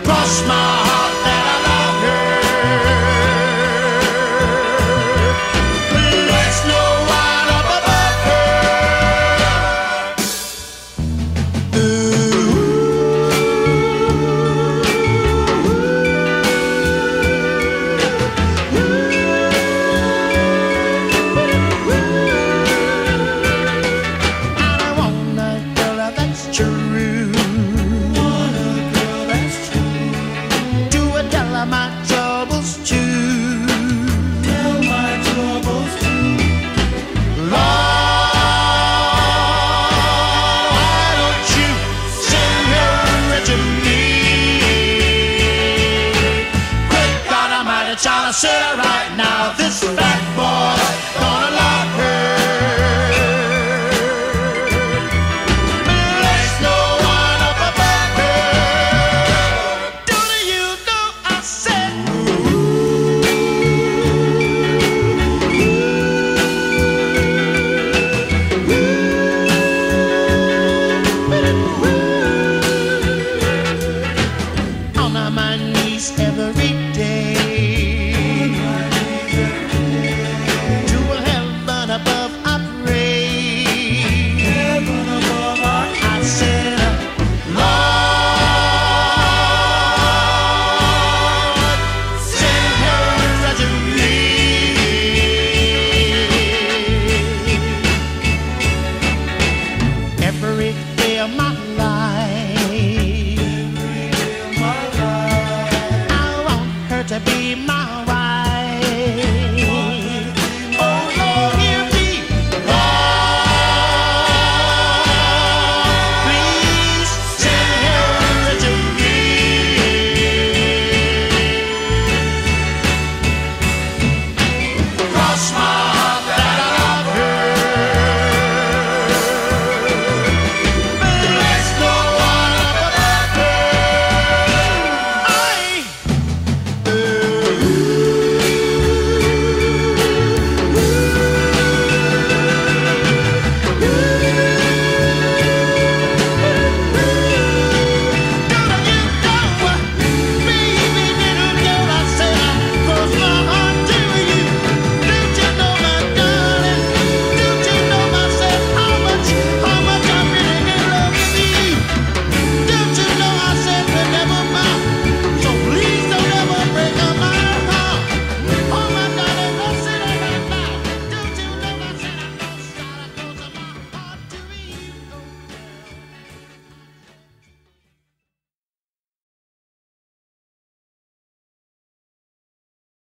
Cross my heart. I said right now, this fat boy.